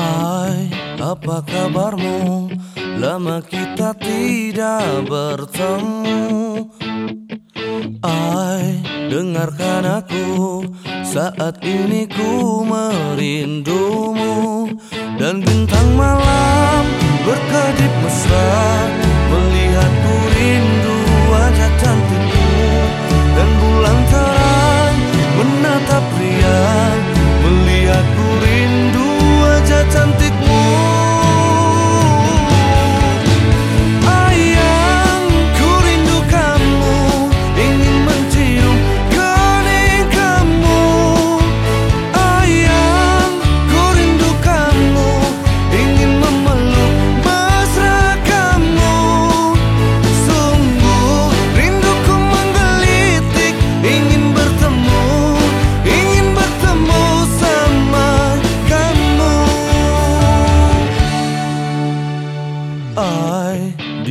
Hai, apa kabarmu? Lama kita tidak bertemu Hai, dengarkan aku Saat ini ku merindu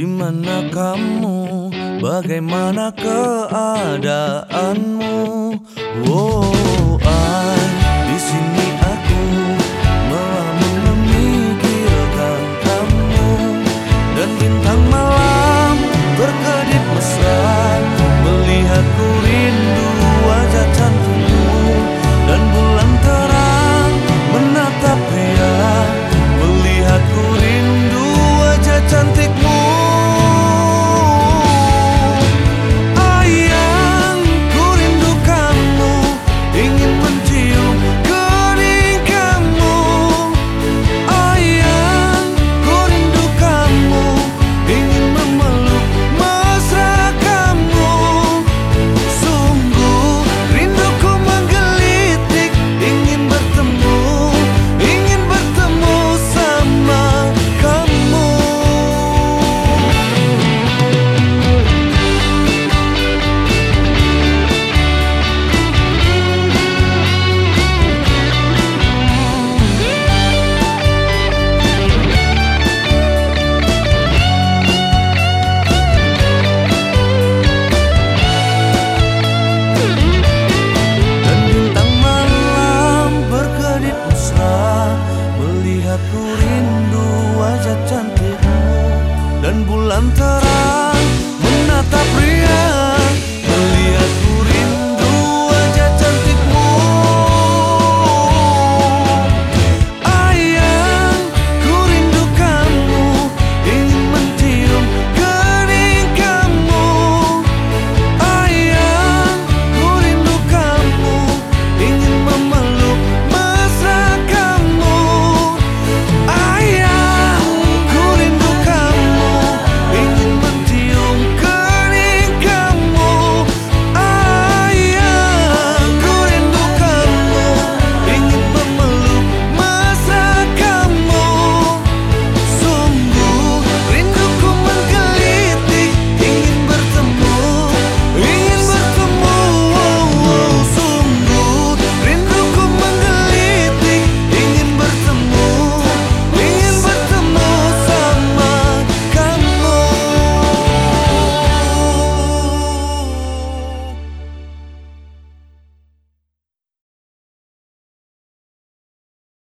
Di mana kamu? Bagaimana keadaanmu? Wow, ah. antara